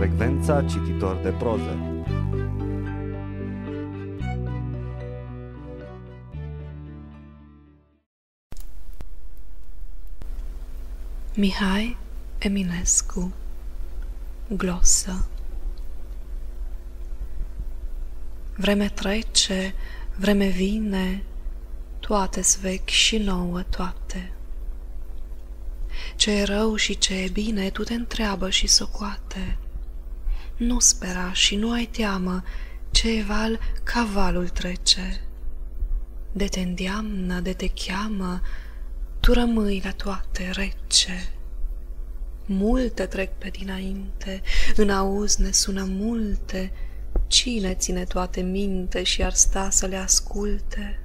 frecvența cititor de proză. Mihai Eminescu Glosă Vreme trece, vreme vine, toate vechi și nouă toate. Ce e rău și ce e bine, tu te întreabă și socoate. Nu spera și nu ai teamă, ce e val, cavalul trece. De te îndeamnă, de te cheamă, tu rămâi la toate rece. Multe trec pe dinainte, în auz ne sună multe, Cine ține toate minte și ar sta să le asculte?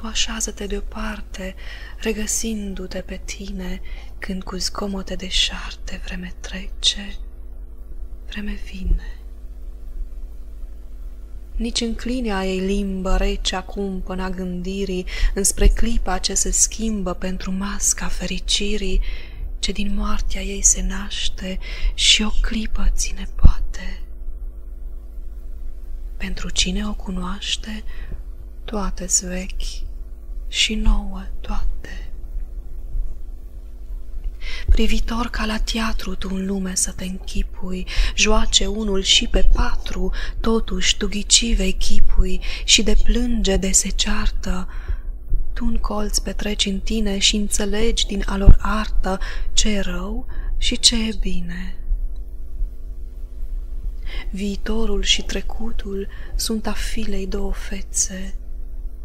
Tu așează-te deoparte, regăsindu-te pe tine, când cu zgomote de șarte vreme trece, vreme vine. Nici în clinea ei limbă rece acum până a gândirii, înspre clipa ce se schimbă pentru masca fericirii, ce din moartea ei se naște și o clipă ține poate. Pentru cine o cunoaște, toate vechi și nouă toate. Privitor ca la teatru tu în lume să te închipui, Joace unul și pe patru, totuși tu ghicivei chipui Și de plânge de se ceartă, tu un colț petreci în tine și înțelegi din a lor artă ce e rău și ce e bine. Viitorul și trecutul sunt a filei două fețe.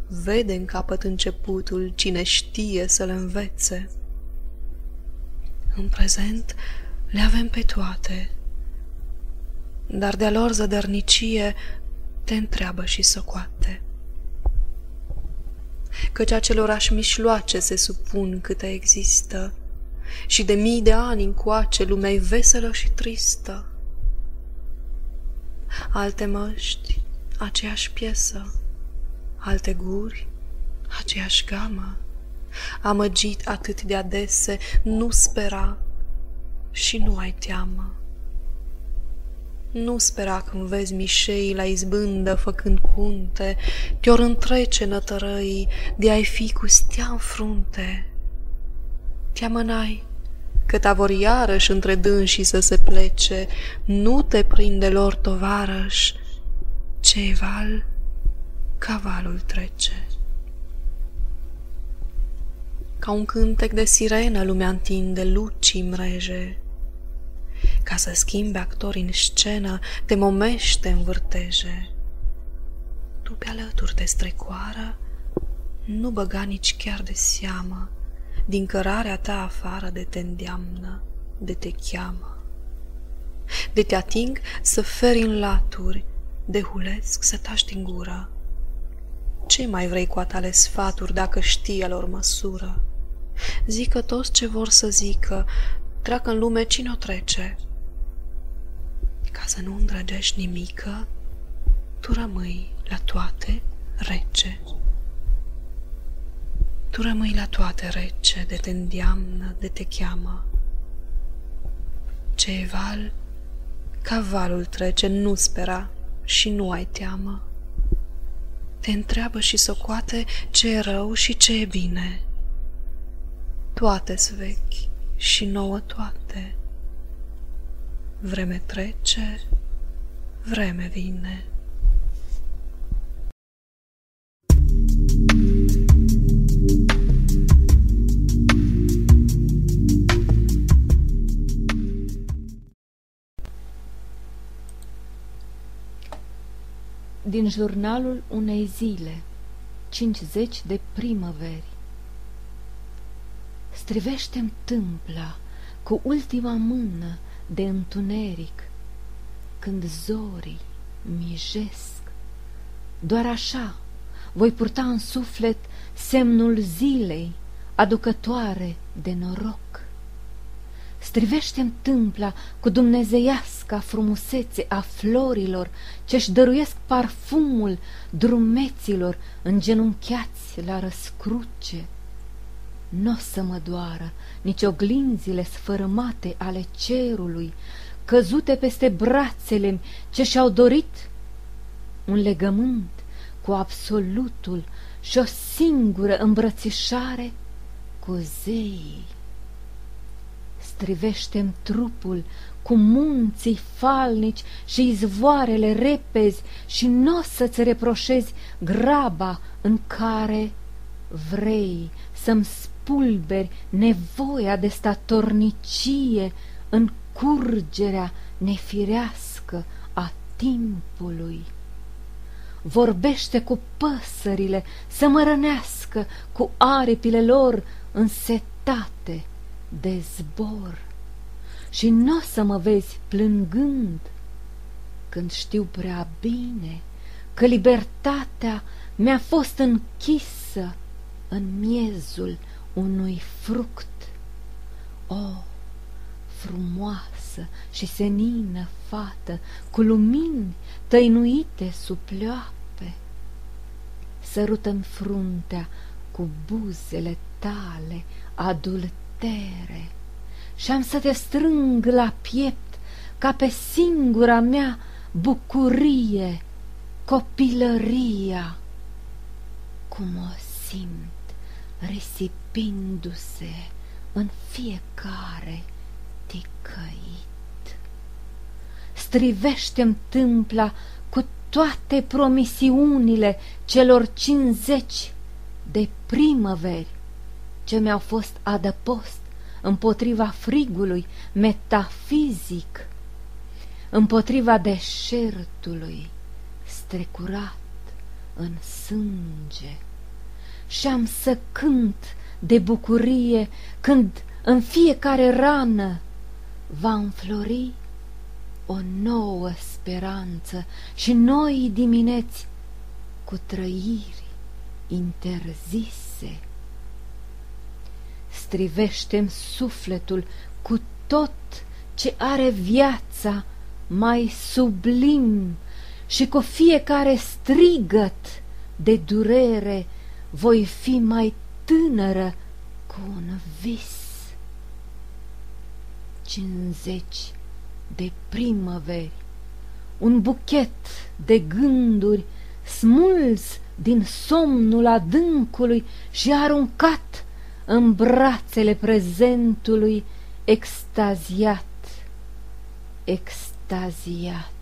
Vede în capăt începutul cine știe să le învețe. În prezent le avem pe toate, dar de-a lor zădărnicie te întreabă și socoate căci acelorași mișloace se supun câte există, și de mii de ani încoace lumea e veselă și tristă. Alte măști, aceeași piesă, alte guri, aceeași gamă, amăgit atât de adese, nu spera și nu ai teamă. Nu spera când vezi mișei la izbândă făcând punte, Te-or întrece nătărăii de ai fi cu stea în frunte. Te amânai că ta vor iarăși între dânsii să se plece, Nu te prinde lor tovarăș, ce val, cavalul trece. Ca un cântec de sirenă lumea întinde lucii mreje, ca să schimbe actori în scenă, te momește în vârteje. Tu pe alături de strecoară nu băga nici chiar de seamă, din cărarea ta afară de te îndeamnă, de te cheamă. De te ating să feri în laturi, de hulesc să tași din gură. Ce mai vrei cu atale sfaturi dacă știi a lor măsură? Zică toți ce vor să zică, treacă în lume cine o trece. Ca să nu îndrăgești nimică, tu rămâi la toate rece. Tu rămâi la toate rece, de te îndeamnă, de te cheamă. Ce val, ca valul trece, nu spera și nu ai teamă. Te întreabă și socoate ce e rău și ce e bine. Toate-s vechi și nouă toate. Vreme trece, vreme vine. Din jurnalul unei zile, 50 de primăveri strivește-mi tâmpla cu ultima mână de întuneric, când zorii mijesc. Doar așa voi purta în suflet semnul zilei, aducătoare de noroc. Strivește-mi tâmpla cu dumnezeiasca frumusețe a florilor ce-și dăruiesc parfumul drumeților îngenunchiați la răscruce n-o să mă doară nici oglinzile sfărâmate ale cerului, căzute peste brațele ce și-au dorit un legământ cu absolutul și o singură îmbrățișare cu zeii. Strivește-mi trupul cu munții falnici și izvoarele repezi și nu o să-ți reproșezi graba în care vrei să-mi spulberi nevoia de statornicie în curgerea nefirească a timpului. Vorbește cu păsările să mă rănească cu aripile lor însetate de zbor și nu o să mă vezi plângând când știu prea bine că libertatea mi-a fost închisă în miezul unui fruct. O, frumoasă și senină fată, cu lumini tăinuite sub pleoape, sărută-mi fruntea cu buzele tale adultere și am să te strâng la piept ca pe singura mea bucurie, copilăria, cum o simt risipindu-se în fiecare ticăit. Strivește-mi tâmpla cu toate promisiunile celor cincizeci de primăveri ce mi-au fost adăpost împotriva frigului metafizic, împotriva deșertului strecurat în sânge și am să cânt de bucurie când în fiecare rană va înflori o nouă speranță și noi dimineți cu trăiri interzise. Strivește-mi sufletul cu tot ce are viața mai sublim și cu fiecare strigăt de durere voi fi mai tânără cu un vis. Cincizeci de primăveri, un buchet de gânduri smuls din somnul adâncului și aruncat în brațele prezentului extaziat, extaziat.